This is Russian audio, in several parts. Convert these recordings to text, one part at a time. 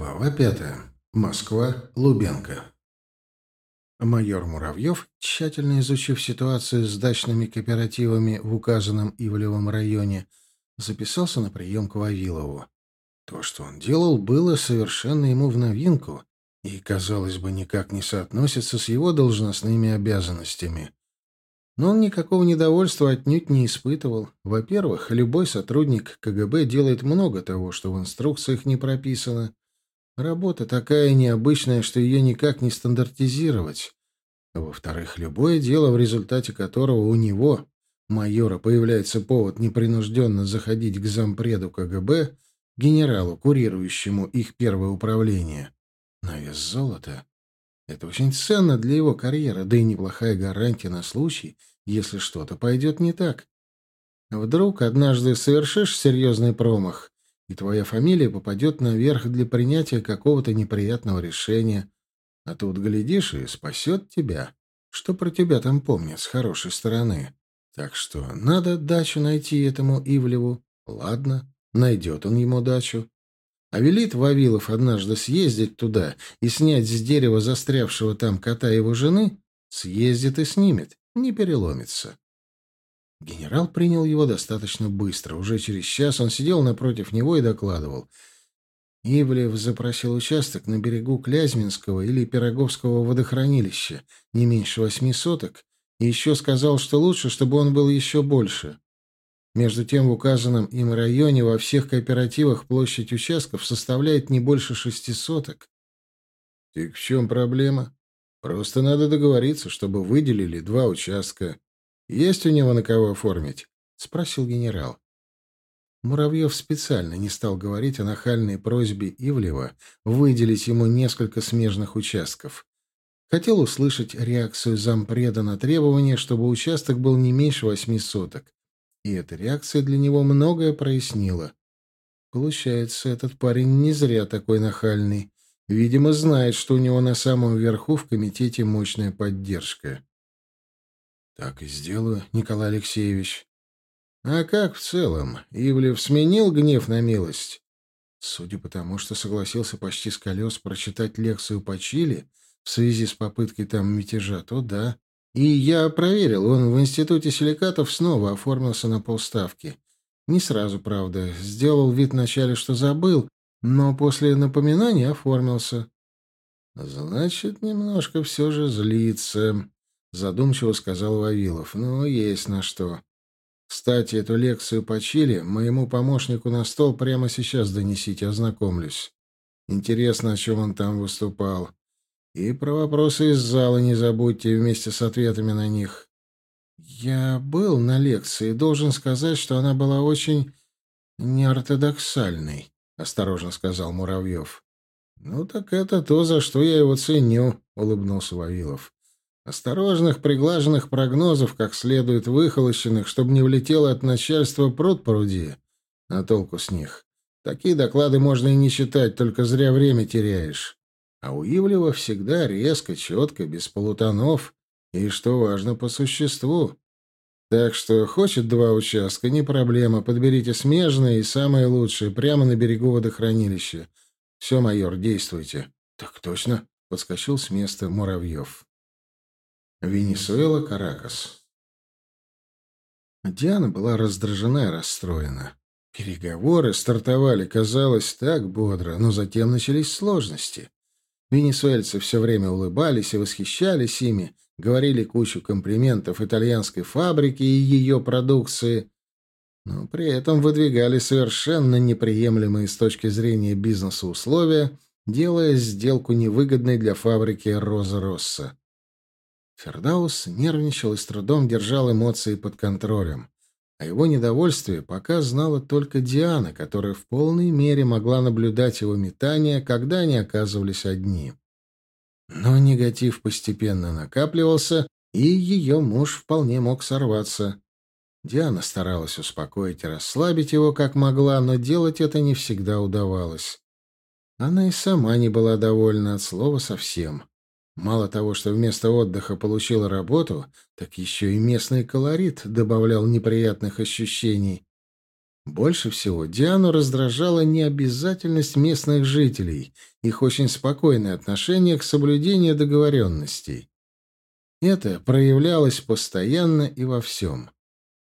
Глава пятая. Москва. Лубенко. Майор Муравьев, тщательно изучив ситуацию с дачными кооперативами в указанном Ивлевом районе, записался на прием к Вавилову. То, что он делал, было совершенно ему в новинку и, казалось бы, никак не соотносится с его должностными обязанностями. Но он никакого недовольства отнюдь не испытывал. Во-первых, любой сотрудник КГБ делает много того, что в инструкциях не прописано, Работа такая необычная, что ее никак не стандартизировать. Во-вторых, любое дело, в результате которого у него, майора, появляется повод непринужденно заходить к зампреду КГБ, генералу, курирующему их первое управление, на вес золота. Это очень ценно для его карьеры, да и неплохая гарантия на случай, если что-то пойдет не так. Вдруг однажды совершишь серьезный промах, и твоя фамилия попадет наверх для принятия какого-то неприятного решения. А тут, глядишь, и спасет тебя. Что про тебя там помнят с хорошей стороны? Так что надо дачу найти этому Ивлеву. Ладно, найдет он ему дачу. А велит Вавилов однажды съездить туда и снять с дерева застрявшего там кота его жены, съездит и снимет, не переломится. Генерал принял его достаточно быстро. Уже через час он сидел напротив него и докладывал. Ивлев запросил участок на берегу Клязьминского или Пироговского водохранилища, не меньше восьми соток, и еще сказал, что лучше, чтобы он был еще больше. Между тем, в указанном им районе во всех кооперативах площадь участков составляет не больше шести соток. Так в чем проблема? Просто надо договориться, чтобы выделили два участка. Есть у него на кого оформить? — спросил генерал. Муравьев специально не стал говорить о нахальной просьбе Ивлева выделить ему несколько смежных участков. Хотел услышать реакцию зампреда на требование, чтобы участок был не меньше восьми соток. И эта реакция для него многое прояснила. Получается, этот парень не зря такой нахальный. Видимо, знает, что у него на самом верху в комитете мощная поддержка. Так и сделаю, Николай Алексеевич. А как в целом? Ивлев сменил гнев на милость? Судя по тому, что согласился почти с колес прочитать лекцию по Чили в связи с попыткой там мятежа, то да. И я проверил, он в институте силикатов снова оформился на полставки. Не сразу, правда. Сделал вид вначале, что забыл, но после напоминания оформился. Значит, немножко все же злится. — задумчиво сказал Вавилов. «Ну, есть на что. Кстати, эту лекцию по Чили моему помощнику на стол прямо сейчас донесите, ознакомлюсь. Интересно, о чем он там выступал. И про вопросы из зала не забудьте вместе с ответами на них». «Я был на лекции, должен сказать, что она была очень неортодоксальной», — осторожно сказал Муравьев. «Ну так это то, за что я его ценю», — улыбнулся Вавилов. Осторожных, приглаженных прогнозов, как следует выхолощенных, чтобы не влетело от начальства пруд пруди. А толку с них? Такие доклады можно и не читать, только зря время теряешь. А у Ивлева всегда резко, четко, без полутонов. И, что важно, по существу. Так что хочет два участка, не проблема. Подберите смежные и самые лучшие, прямо на берегу водохранилища. Все, майор, действуйте. Так точно, подскочил с места Муравьев. Венесуэла, Каракас. Диана была раздражена и расстроена. Переговоры стартовали, казалось, так бодро, но затем начались сложности. Венесуэльцы все время улыбались и восхищались ими, говорили кучу комплиментов итальянской фабрике и ее продукции, но при этом выдвигали совершенно неприемлемые с точки зрения бизнеса условия, делая сделку невыгодной для фабрики «Роза Росса». Фердаус нервничал и с трудом держал эмоции под контролем. О его недовольстве пока знала только Диана, которая в полной мере могла наблюдать его метания, когда они оказывались одни. Но негатив постепенно накапливался, и ее муж вполне мог сорваться. Диана старалась успокоить и расслабить его как могла, но делать это не всегда удавалось. Она и сама не была довольна от слова совсем. Мало того, что вместо отдыха получила работу, так еще и местный колорит добавлял неприятных ощущений. Больше всего Диану раздражала необязательность местных жителей, их очень спокойное отношение к соблюдению договоренностей. Это проявлялось постоянно и во всем.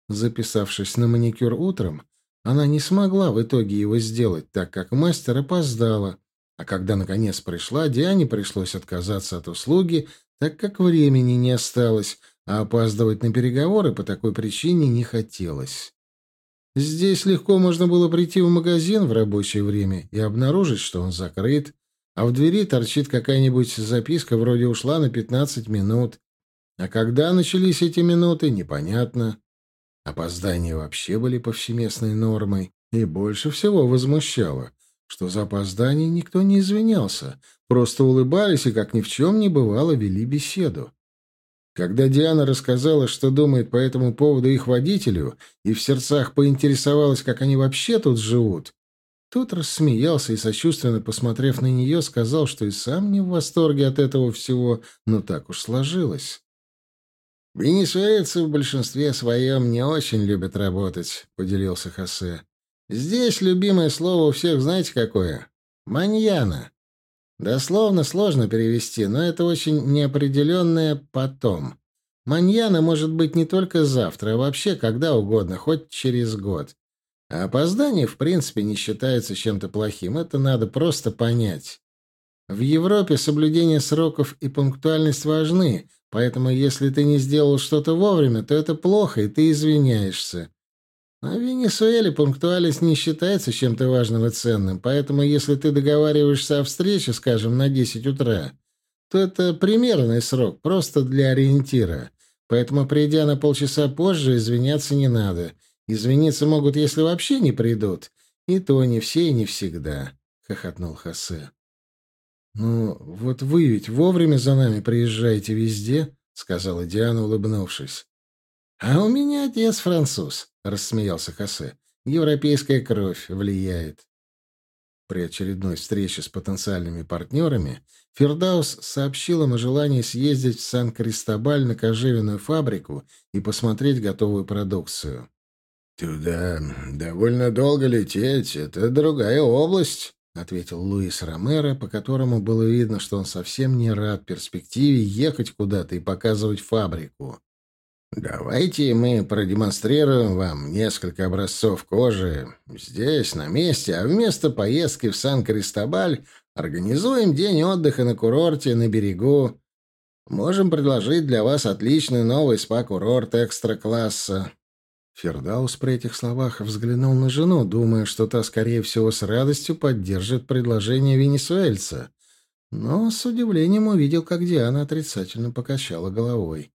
Записавшись на маникюр утром, она не смогла в итоге его сделать, так как мастер опоздала, а когда наконец пришла, Диане пришлось отказаться от услуги, так как времени не осталось, а опаздывать на переговоры по такой причине не хотелось. Здесь легко можно было прийти в магазин в рабочее время и обнаружить, что он закрыт, а в двери торчит какая-нибудь записка вроде «ушла на 15 минут». А когда начались эти минуты, непонятно. Опоздания вообще были повсеместной нормой, и больше всего возмущало, что за опоздание никто не извинялся, просто улыбались и, как ни в чем не бывало, вели беседу. Когда Диана рассказала, что думает по этому поводу их водителю, и в сердцах поинтересовалась, как они вообще тут живут, тот рассмеялся и, сочувственно посмотрев на нее, сказал, что и сам не в восторге от этого всего, но так уж сложилось. «Венесуэльцы в большинстве своем не очень любят работать», — поделился Хосе. «Здесь любимое слово у всех знаете какое? Маньяна. Дословно сложно перевести, но это очень неопределенное «потом». Маньяна может быть не только завтра, а вообще когда угодно, хоть через год. А опоздание, в принципе, не считается чем-то плохим, это надо просто понять. В Европе соблюдение сроков и пунктуальность важны, Поэтому, если ты не сделал что-то вовремя, то это плохо, и ты извиняешься. А в Венесуэле пунктуальность не считается чем-то важным и ценным, поэтому если ты договариваешься о встрече, скажем, на 10 утра, то это примерный срок, просто для ориентира. Поэтому, придя на полчаса позже, извиняться не надо. Извиниться могут, если вообще не придут. И то не все и не всегда, — хохотнул Хосе. «Ну, вот вы ведь вовремя за нами приезжаете везде», — сказала Диана, улыбнувшись. «А у меня отец француз», — рассмеялся Хосе. «Европейская кровь влияет». При очередной встрече с потенциальными партнерами Фердаус сообщил им о желании съездить в Сан-Кристобаль на кожевенную фабрику и посмотреть готовую продукцию. «Туда довольно долго лететь. Это другая область», — ответил Луис Ромеро, по которому было видно, что он совсем не рад перспективе ехать куда-то и показывать фабрику. «Давайте мы продемонстрируем вам несколько образцов кожи здесь, на месте, а вместо поездки в Сан-Кристобаль организуем день отдыха на курорте на берегу. Можем предложить для вас отличный новый спа-курорт экстра-класса. Фердаус при этих словах взглянул на жену, думая, что та, скорее всего, с радостью поддержит предложение венесуэльца. Но с удивлением увидел, как Диана отрицательно покачала головой.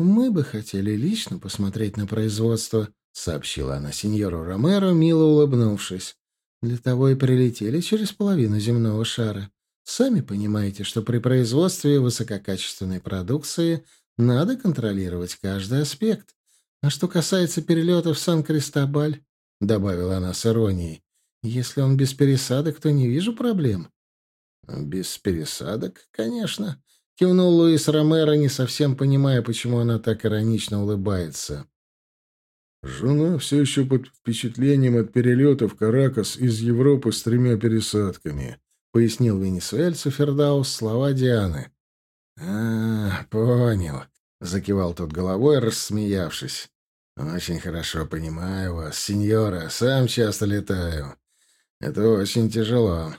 «Мы бы хотели лично посмотреть на производство», — сообщила она сеньору Ромеро, мило улыбнувшись. «Для того и прилетели через половину земного шара. Сами понимаете, что при производстве высококачественной продукции надо контролировать каждый аспект. А что касается перелета в Сан-Кристобаль, — добавила она с иронией, — если он без пересадок, то не вижу проблем. — Без пересадок, конечно, — кивнул Луис Ромеро, не совсем понимая, почему она так иронично улыбается. Жена все еще под впечатлением от перелета в Каракас из Европы с тремя пересадками, — пояснил венесуэльцу Фердаус слова Дианы. — А, понял. — закивал тот головой, рассмеявшись. «Очень хорошо понимаю вас, сеньора. Сам часто летаю. Это очень тяжело».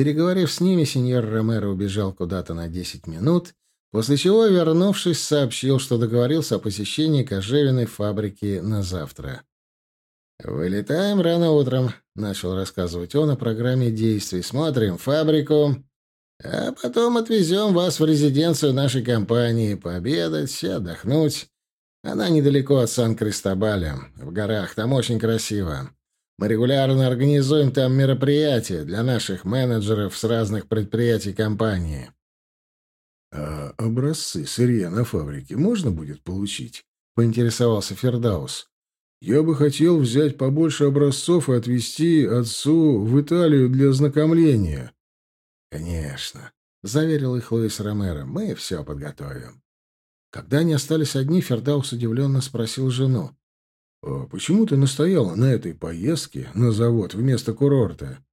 Переговорив с ними, сеньор Ромеро убежал куда-то на десять минут, после чего, вернувшись, сообщил, что договорился о посещении кожевенной фабрики на завтра. «Вылетаем рано утром», — начал рассказывать он о программе действий. «Смотрим фабрику, а потом отвезем вас в резиденцию нашей компании, пообедать, отдохнуть. Она недалеко от Сан-Кристобаля, в горах, там очень красиво. Мы регулярно организуем там мероприятия для наших менеджеров с разных предприятий компании. «А образцы сырья на фабрике можно будет получить?» — поинтересовался Фердаус. «Я бы хотел взять побольше образцов и отвезти отцу в Италию для ознакомления». «Конечно», — заверил их Луис Ромеро, — «мы все подготовим». Когда они остались одни, Фердаус удивленно спросил жену. «А почему ты настояла на этой поездке на завод вместо курорта?»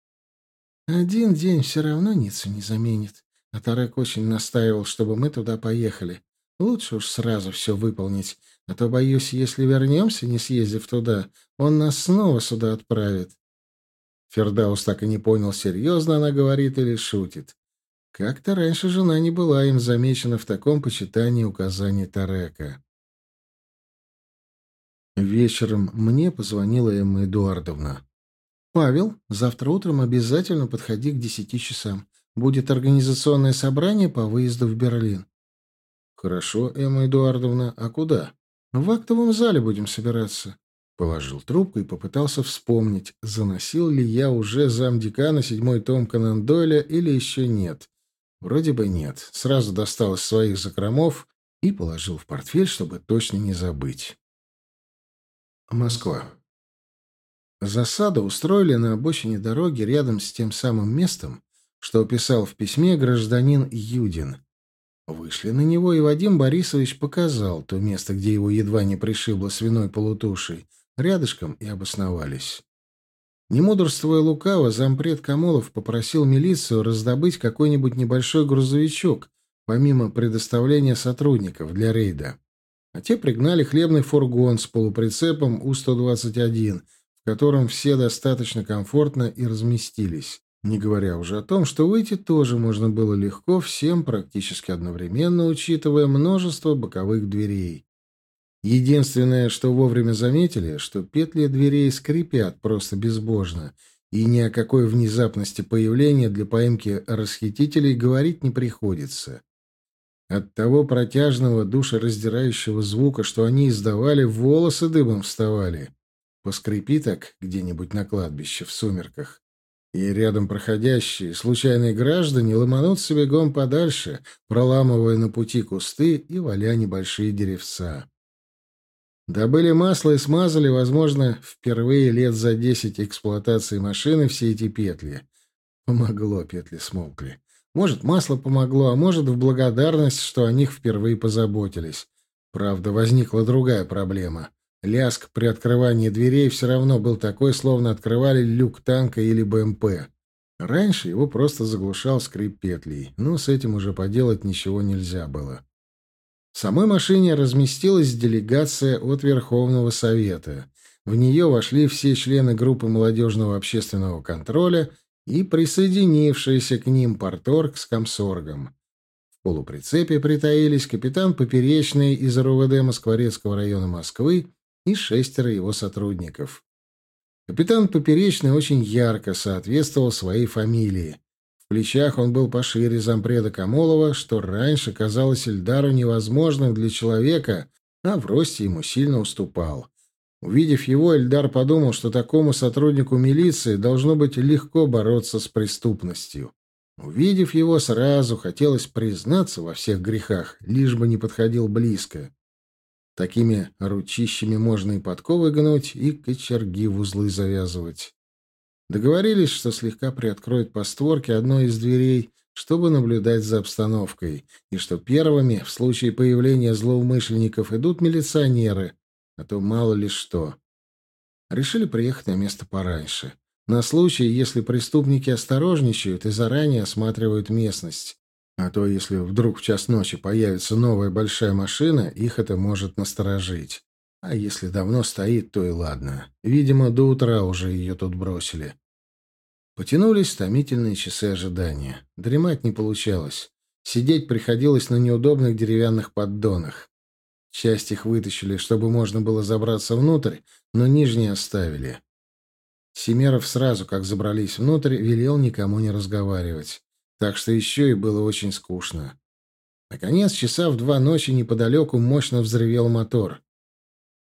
«Один день все равно Ниццу не заменит. А Тарек очень настаивал, чтобы мы туда поехали. Лучше уж сразу все выполнить, а то, боюсь, если вернемся, не съездив туда, он нас снова сюда отправит». Фердаус так и не понял, серьезно она говорит или шутит. Как-то раньше жена не была им замечена в таком почитании указаний Тарека. Вечером мне позвонила Эмма Эдуардовна. «Павел, завтра утром обязательно подходи к десяти часам. Будет организационное собрание по выезду в Берлин». «Хорошо, Эмма Эдуардовна. А куда?» «В актовом зале будем собираться». Положил трубку и попытался вспомнить, заносил ли я уже замдекана седьмой том Конан Дойля или еще нет. Вроде бы нет. Сразу достал из своих закромов и положил в портфель, чтобы точно не забыть. Москва. Засаду устроили на обочине дороги рядом с тем самым местом, что описал в письме гражданин Юдин. Вышли на него, и Вадим Борисович показал то место, где его едва не пришибло свиной полутушей, рядышком и обосновались. Не мудрствуя лукаво, зампред Камолов попросил милицию раздобыть какой-нибудь небольшой грузовичок, помимо предоставления сотрудников для рейда а те пригнали хлебный фургон с полуприцепом У-121, в котором все достаточно комфортно и разместились. Не говоря уже о том, что выйти тоже можно было легко всем практически одновременно, учитывая множество боковых дверей. Единственное, что вовремя заметили, что петли дверей скрипят просто безбожно, и ни о какой внезапности появления для поимки расхитителей говорить не приходится. От того протяжного, душераздирающего звука, что они издавали, волосы дыбом вставали. Поскрипи так где-нибудь на кладбище в сумерках. И рядом проходящие, случайные граждане ломанут бегом подальше, проламывая на пути кусты и валя небольшие деревца. Добыли масло и смазали, возможно, впервые лет за десять эксплуатации машины все эти петли. Помогло, петли смолкли. Может, масло помогло, а может, в благодарность, что о них впервые позаботились. Правда, возникла другая проблема. Ляск при открывании дверей все равно был такой, словно открывали люк танка или БМП. Раньше его просто заглушал скрип петлей, но с этим уже поделать ничего нельзя было. В самой машине разместилась делегация от Верховного Совета. В нее вошли все члены группы молодежного общественного контроля и присоединившийся к ним порторг с комсоргом. В полуприцепе притаились капитан Поперечный из РУВД Москворецкого района Москвы и шестеро его сотрудников. Капитан Поперечный очень ярко соответствовал своей фамилии. В плечах он был пошире зампреда Камолова, что раньше казалось Эльдару невозможным для человека, а в росте ему сильно уступал. Увидев его, Эльдар подумал, что такому сотруднику милиции должно быть легко бороться с преступностью. Увидев его, сразу хотелось признаться во всех грехах, лишь бы не подходил близко. Такими ручищами можно и подковы гнуть, и кочерги в узлы завязывать. Договорились, что слегка приоткроют по створке одной из дверей, чтобы наблюдать за обстановкой, и что первыми, в случае появления злоумышленников, идут милиционеры, а то мало ли что. Решили приехать на место пораньше. На случай, если преступники осторожничают и заранее осматривают местность. А то, если вдруг в час ночи появится новая большая машина, их это может насторожить. А если давно стоит, то и ладно. Видимо, до утра уже ее тут бросили. Потянулись томительные часы ожидания. Дремать не получалось. Сидеть приходилось на неудобных деревянных поддонах. Часть их вытащили, чтобы можно было забраться внутрь, но нижние оставили. Семеров сразу, как забрались внутрь, велел никому не разговаривать. Так что еще и было очень скучно. Наконец, часа в два ночи неподалеку мощно взревел мотор.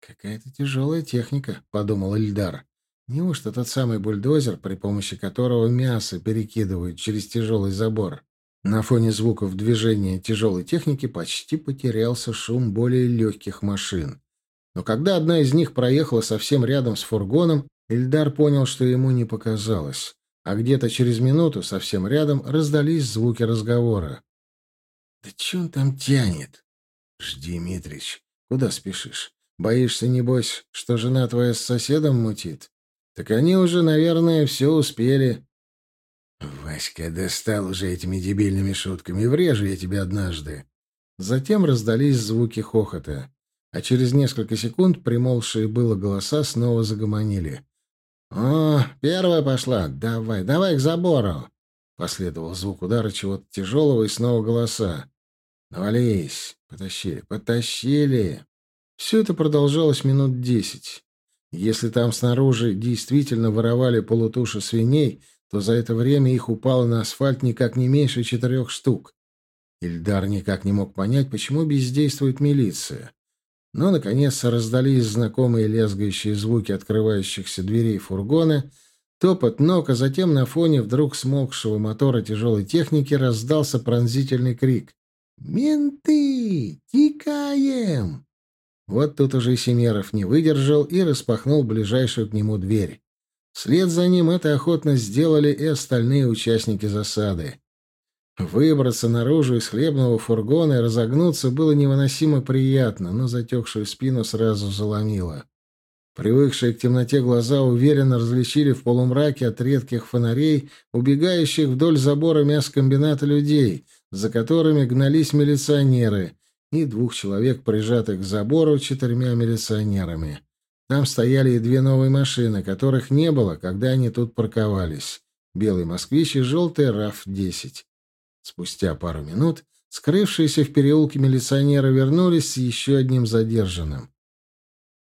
«Какая-то тяжелая техника», — подумал Ильдар. «Неужто тот самый бульдозер, при помощи которого мясо перекидывают через тяжелый забор?» На фоне звуков движения тяжелой техники почти потерялся шум более легких машин. Но когда одна из них проехала совсем рядом с фургоном, Ильдар понял, что ему не показалось. А где-то через минуту, совсем рядом, раздались звуки разговора. «Да че он там тянет?» «Жди, Митрич. Куда спешишь? Боишься, небось, что жена твоя с соседом мутит? Так они уже, наверное, все успели. Васька, достал уже этими дебильными шутками. Врежу я тебе однажды. Затем раздались звуки хохота. А через несколько секунд примолвшие было голоса снова загомонили. «О, первая пошла! Давай, давай к забору!» Последовал звук удара чего-то тяжелого и снова голоса. «Навались! Потащили! Потащили!» Все это продолжалось минут десять. Если там снаружи действительно воровали полутуши свиней, то за это время их упало на асфальт никак не меньше четырех штук. Ильдар никак не мог понять, почему бездействует милиция. Но, наконец, раздались знакомые лязгающие звуки открывающихся дверей фургона, топот ног, а затем на фоне вдруг смолкшего мотора тяжелой техники раздался пронзительный крик. «Менты! Тикаем!» Вот тут уже Семеров не выдержал и распахнул ближайшую к нему дверь. Вслед за ним это охотно сделали и остальные участники засады. Выбраться наружу из хлебного фургона и разогнуться было невыносимо приятно, но затекшую спину сразу заломило. Привыкшие к темноте глаза уверенно различили в полумраке от редких фонарей убегающих вдоль забора мясокомбината людей, за которыми гнались милиционеры, и двух человек, прижатых к забору четырьмя милиционерами. Там стояли и две новые машины, которых не было, когда они тут парковались. Белый «Москвич» и желтый «РАФ-10». Спустя пару минут скрывшиеся в переулке милиционеры вернулись с еще одним задержанным.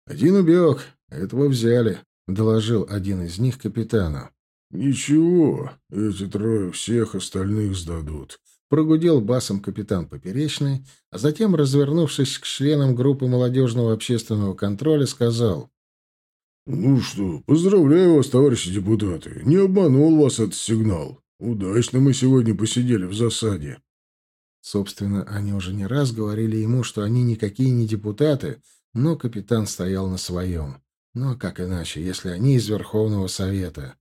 «Один убег, этого взяли», — доложил один из них капитану. «Ничего, эти трое всех остальных сдадут», — прогудел басом капитан Поперечный, а затем, развернувшись к членам группы молодежного общественного контроля, сказал. «Ну что, поздравляю вас, товарищи депутаты. Не обманул вас этот сигнал. Удачно мы сегодня посидели в засаде. Собственно, они уже не раз говорили ему, что они никакие не депутаты, но капитан стоял на своем. Ну а как иначе, если они из Верховного Совета?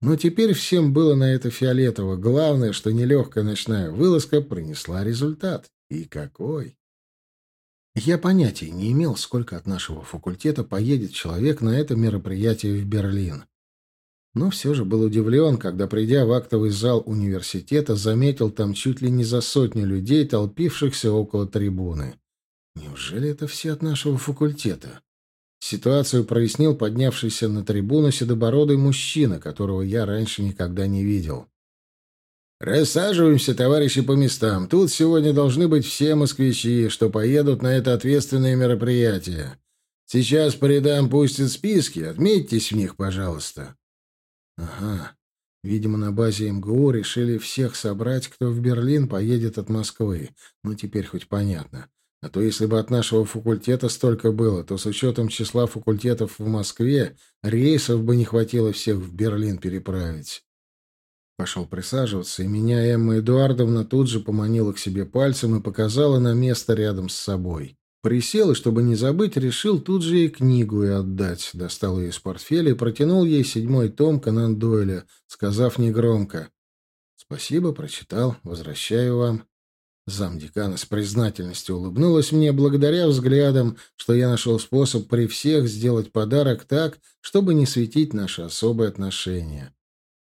Но теперь всем было на это фиолетово. Главное, что нелегкая ночная вылазка принесла результат. И какой! Я понятия не имел, сколько от нашего факультета поедет человек на это мероприятие в Берлин но все же был удивлен, когда, придя в актовый зал университета, заметил там чуть ли не за сотню людей, толпившихся около трибуны. Неужели это все от нашего факультета? Ситуацию прояснил поднявшийся на трибуну седобородый мужчина, которого я раньше никогда не видел. «Рассаживаемся, товарищи, по местам. Тут сегодня должны быть все москвичи, что поедут на это ответственное мероприятие. Сейчас по рядам пустят списки, отметьтесь в них, пожалуйста». Ага. Видимо, на базе МГУ решили всех собрать, кто в Берлин поедет от Москвы. Ну, теперь хоть понятно. А то если бы от нашего факультета столько было, то с учетом числа факультетов в Москве рейсов бы не хватило всех в Берлин переправить. Пошел присаживаться, и меня Эмма Эдуардовна тут же поманила к себе пальцем и показала на место рядом с собой. Присел и, чтобы не забыть, решил тут же и книгу и отдать. Достал ее из портфеля и протянул ей седьмой том Конан Дойля, сказав негромко. «Спасибо, прочитал. Возвращаю вам». Замдекана с признательностью улыбнулась мне благодаря взглядам, что я нашел способ при всех сделать подарок так, чтобы не светить наши особые отношения.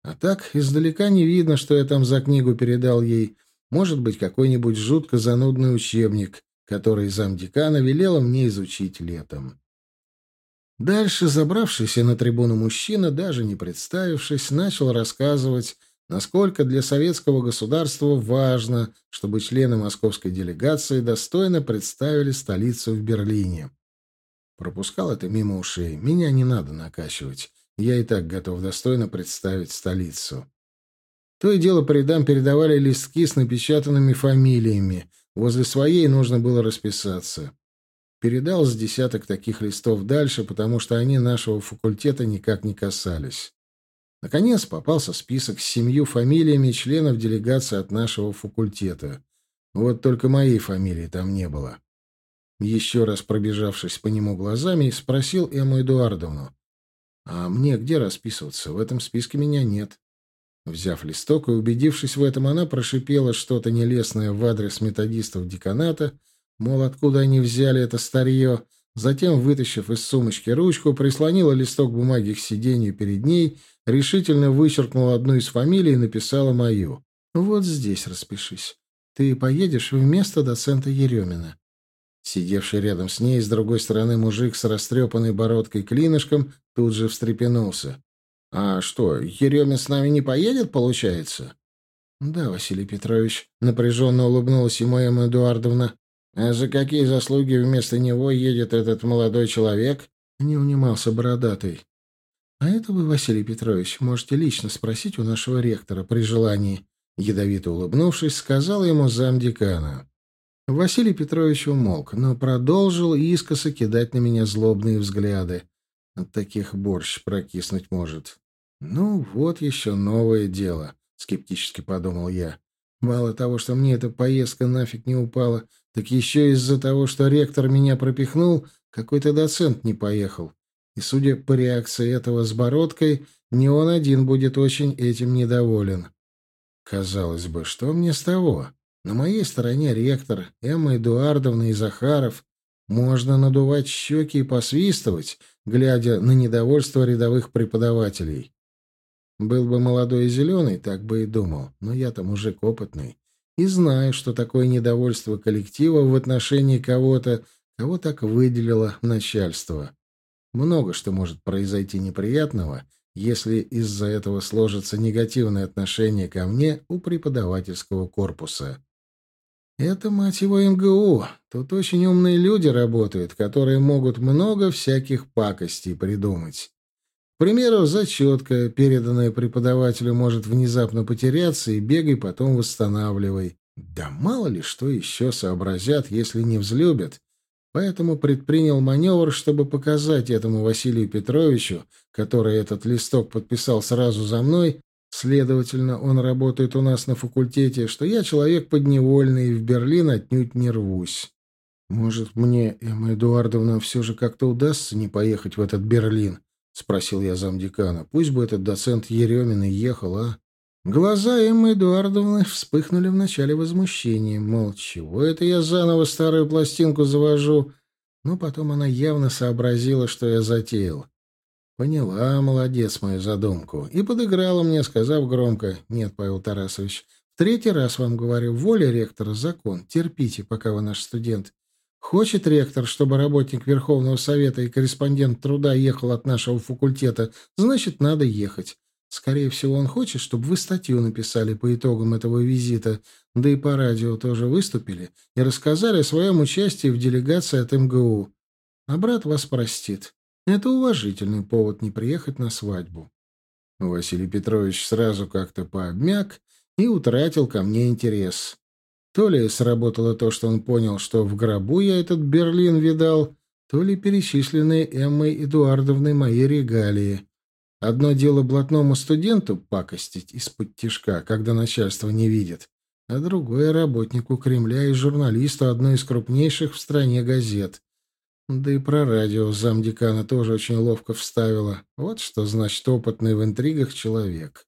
А так издалека не видно, что я там за книгу передал ей. Может быть, какой-нибудь жутко занудный учебник, который замдекана велела мне изучить летом. Дальше забравшийся на трибуну мужчина, даже не представившись, начал рассказывать, насколько для советского государства важно, чтобы члены московской делегации достойно представили столицу в Берлине. Пропускал это мимо ушей. Меня не надо накачивать. Я и так готов достойно представить столицу. То и дело по передавали листки с напечатанными фамилиями, Возле своей нужно было расписаться. Передал с десяток таких листов дальше, потому что они нашего факультета никак не касались. Наконец попался список с семью фамилиями членов делегации от нашего факультета. Вот только моей фамилии там не было. Еще раз пробежавшись по нему глазами, спросил Эмму Эдуардовну. «А мне где расписываться? В этом списке меня нет». Взяв листок и убедившись в этом, она прошипела что-то нелестное в адрес методистов деканата, мол, откуда они взяли это старье, Затем, вытащив из сумочки ручку, прислонила листок бумаги к сиденью перед ней, решительно вычеркнула одну из фамилий и написала мою. «Вот здесь распишись. Ты поедешь вместо доцента Еремина». Сидевший рядом с ней с другой стороны мужик с растрепанной бородкой клинышком тут же встрепенулся. «А что, Еремин с нами не поедет, получается?» «Да, Василий Петрович», — напряженно улыбнулась ему Эмма Эдуардовна. «А за какие заслуги вместо него едет этот молодой человек?» — не унимался бородатый. «А это вы, Василий Петрович, можете лично спросить у нашего ректора при желании», — ядовито улыбнувшись, сказал ему замдекана. Василий Петрович умолк, но продолжил искоса кидать на меня злобные взгляды. От таких борщ прокиснуть может. «Ну, вот еще новое дело», — скептически подумал я. «Мало того, что мне эта поездка нафиг не упала, так еще из-за того, что ректор меня пропихнул, какой-то доцент не поехал. И, судя по реакции этого с бородкой, не он один будет очень этим недоволен. Казалось бы, что мне с того? На моей стороне ректор, Эмма Эдуардовна и Захаров. Можно надувать щеки и посвистывать, глядя на недовольство рядовых преподавателей. Был бы молодой и зеленый, так бы и думал, но я-то мужик опытный и знаю, что такое недовольство коллектива в отношении кого-то, кого так выделило начальство. Много что может произойти неприятного, если из-за этого сложится негативное отношение ко мне у преподавательского корпуса. Это, мать его, МГУ. Тут очень умные люди работают, которые могут много всяких пакостей придумать. К примеру, зачетка, переданная преподавателю, может внезапно потеряться, и бегай потом восстанавливай. Да мало ли что еще сообразят, если не взлюбят. Поэтому предпринял маневр, чтобы показать этому Василию Петровичу, который этот листок подписал сразу за мной, Следовательно, он работает у нас на факультете, что я человек подневольный и в Берлин отнюдь не рвусь. Может, мне, Эмма Эдуардовна, все же как-то удастся не поехать в этот Берлин? — спросил я замдекана. Пусть бы этот доцент Еремин и ехал, а? Глаза Эммы Эдуардовны вспыхнули вначале возмущением, мол, чего это я заново старую пластинку завожу? Но потом она явно сообразила, что я затеял. Поняла, молодец, мою задумку. И подыграла мне, сказав громко, «Нет, Павел Тарасович, в третий раз вам говорю, воля ректора — закон. Терпите, пока вы наш студент. Хочет ректор, чтобы работник Верховного Совета и корреспондент труда ехал от нашего факультета, значит, надо ехать. Скорее всего, он хочет, чтобы вы статью написали по итогам этого визита, да и по радио тоже выступили и рассказали о своем участии в делегации от МГУ. А брат вас простит. Это уважительный повод не приехать на свадьбу. Василий Петрович сразу как-то пообмяк и утратил ко мне интерес. То ли сработало то, что он понял, что в гробу я этот Берлин видал, то ли перечисленные Эммой Эдуардовной мои регалии. Одно дело блатному студенту пакостить из-под тишка, когда начальство не видит, а другое — работнику Кремля и журналисту одной из крупнейших в стране газет. Да и про радио замдекана тоже очень ловко вставила. Вот что значит опытный в интригах человек.